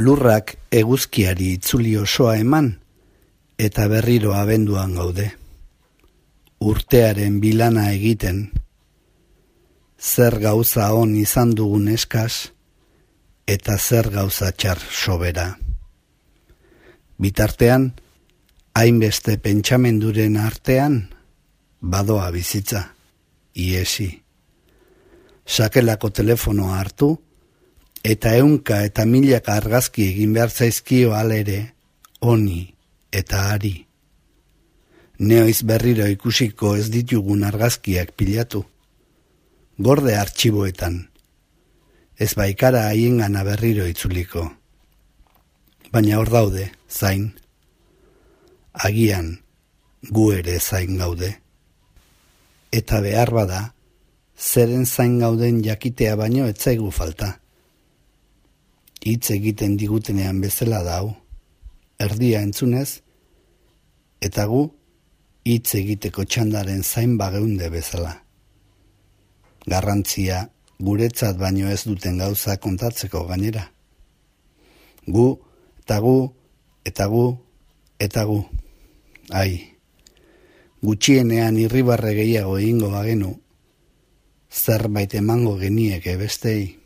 lurrak eguzkiari itzuli osoa eman, eta berriro abenduan gaude. Urtearen bilana egiten, zer gauza on izan dugun eskaz, eta zer gauza txar sobera. Bitartean, hainbeste pentsamenduren artean, badoa bizitza, iesi. Sakelako telefonoa hartu, eta eunka eta milaka argazki egin behar zaizkio alere, oni eta ari. Neoiz berriro ikusiko ez ditugun argazkiak pilatu. Gorde artxiboetan. Ez baikara haien gana berriro itzuliko. Baina hor daude, zain. Agian, gu ere zain gaude. Eta behar bada, zeren zain gauden jakitea baino etzaigu falta hitz egiten digutenean bezala dau, erdia entzunez, eta gu hitz egiteko txandaren zain bageunde bezala. Garrantzia guretzat baino ez duten gauza kontatzeko gainera. Gu, eta gu, eta gu, eta gu. Ai, gutxienean irribarre gehiago egingo bagenu, zerbait emango genieke bestei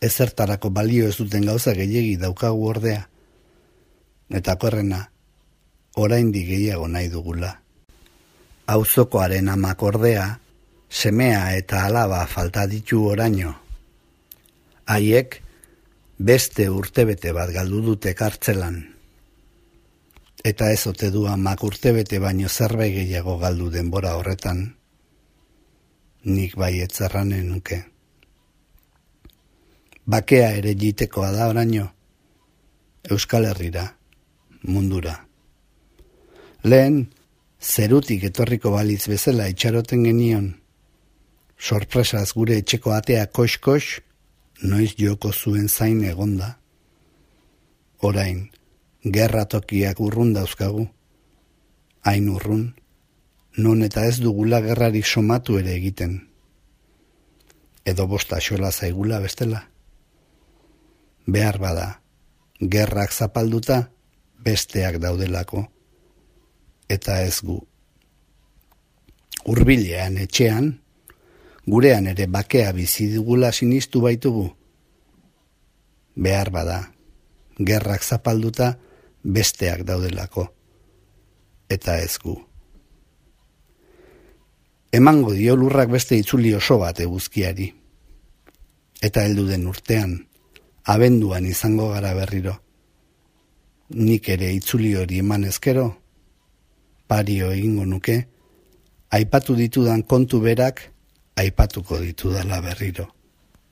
ezertarako balio ez duten gauza gehiegi daukagu ordea. Eta korrena, oraindik gehiago nahi dugula. Auzokoaren amak ordea, semea eta alaba falta ditu oraino. Haiek, beste urtebete bat galdu dute kartzelan. Eta ez ote du amak urtebete baino zerbait gehiago galdu denbora horretan. Nik bai etzarranen nuke bakea ere jitekoa da oraino, Euskal Herrira, mundura. Lehen, zerutik etorriko baliz bezala itxaroten genion, sorpresaz gure etxeko atea kox-kox, noiz joko zuen zain egonda. Orain, gerra tokiak urrun dauzkagu, hain urrun, non eta ez dugula gerrarik somatu ere egiten. Edo bosta xola zaigula bestela behar bada, gerrak zapalduta, besteak daudelako, eta ez gu. Urbilean etxean, gurean ere bakea bizi dugula sinistu baitugu, behar bada, gerrak zapalduta, besteak daudelako, eta ez gu. Emango dio lurrak beste itzuli oso bat eguzkiari. Eta heldu den urtean, abenduan izango gara berriro. Nik ere itzuli hori eman ezkero, pario egingo nuke, aipatu ditudan kontu berak, aipatuko ditudala berriro.